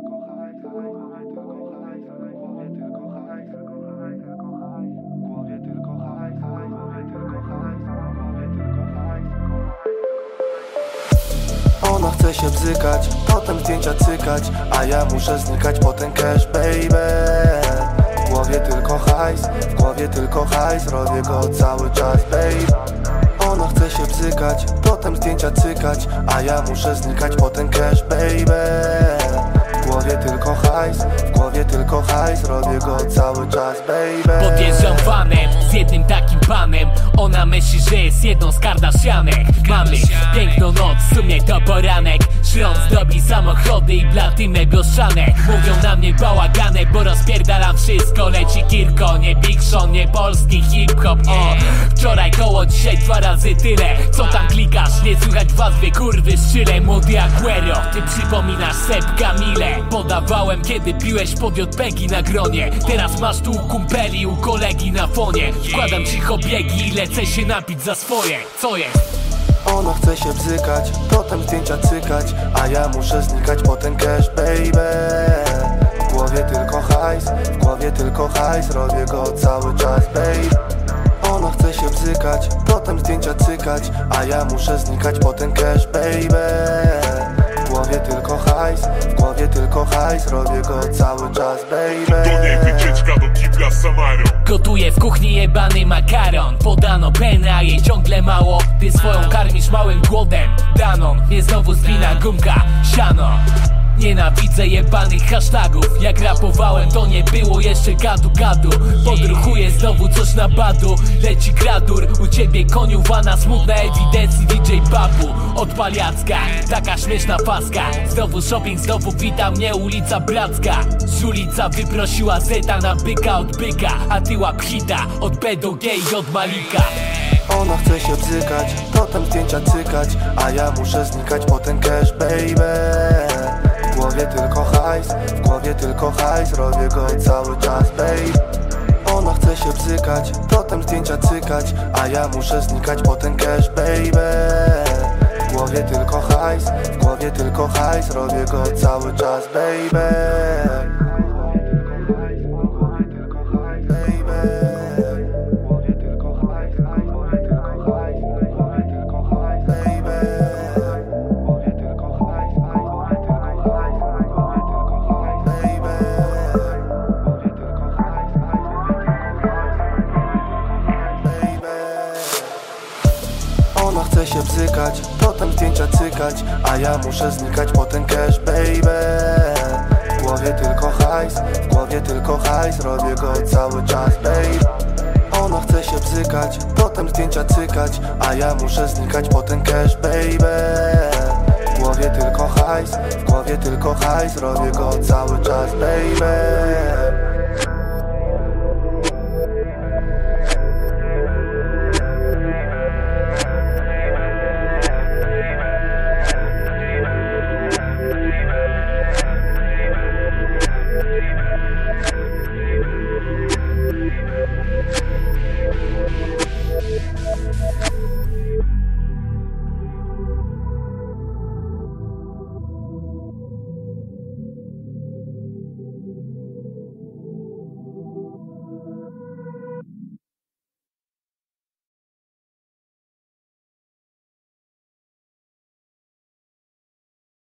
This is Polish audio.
głowie tylko hajs, głowie tylko hajs, tylko hajs. Ona chce się bzykać, potem zdjęcia cykać A ja muszę znikać po ten cash, baby. W głowie tylko hajs, w głowie tylko hajs Robię go cały czas, baby. Ona chce się bzykać, potem zdjęcia cykać A ja muszę znikać po ten cash, baby hajs, w głowie tylko hajs Robię go cały czas, baby. Podjeżdżam vanem z jednym takim panem Ona myśli, że jest jedną z Kardashianek. Mamy piękną noc, w sumie to poranek. Śląsk dobi samochody i blaty me bioszane Mówią na mnie bałaganek, bo rozpierdalam wszystko. Leci Kirko, nie Big Sean, nie polski hip-hop. O, wczoraj koło, dzisiaj dwa razy tyle. Co tam klikasz, nie słychać was wy kurwy szczyle. Młody Aguero, ty przypominasz Seb Kamile Podawałem kiedy piłeś pod JPEGi na gronie. Teraz masz tu kumpeli, u kolegi na fonie. Wkładam cicho biegi i lecę się napić za swoje. Co jest? Ona chce się bzykać, potem zdjęcia cykać A ja muszę znikać po ten cash, baby. W głowie tylko hajs, w głowie tylko hajs Robię go cały czas, baby. Ona chce się bzykać, potem zdjęcia cykać A ja muszę znikać po ten cash, baby. W głowie tylko hajs, w tylko hajs Robię go cały czas, baby. To nie wycieczka do kibla z Samarą Gotuję w kuchni jebany makaron. Podano penę, a jej ciągle mało. Ty swoją karmisz małym głodem. Danon, mnie znowu spina gumka. Siano Nienawidzę jebanych hashtagów. Jak rapowałem to nie było jeszcze gadu gadu. Podruchuję znowu coś na badu. Leci gradur, u ciebie koniuwana Smutna ewidencji DJ Babu Odpal Jacka, taka śmieszna paska Znowu shopping, znowu wita mnie ulica Bracka. Z ulica wyprosiła Zeta na byka od byka. A ty łap od B do G i od Malika. Ona chce się bzykać, potem zdjęcia cykać A ja muszę znikać po ten cash, baby głowie tylko hajs, w głowie tylko hajs Robię go cały czas, baby Ona chce się bzykać, potem zdjęcia cykać A ja muszę znikać po ten cash, baby W głowie tylko hajs, w głowie tylko hajs Robię go cały czas, baby Chce się bzykać, potem zdjęcia cykać A ja muszę znikać po ten cash, baby. W głowie tylko hajs, w głowie tylko hajs Robię go cały czas, baby. Ona chce się bzykać, potem zdjęcia cykać A ja muszę znikać po ten cash, baby. W głowie tylko hajs, w głowie tylko hajs Robię go cały czas, baby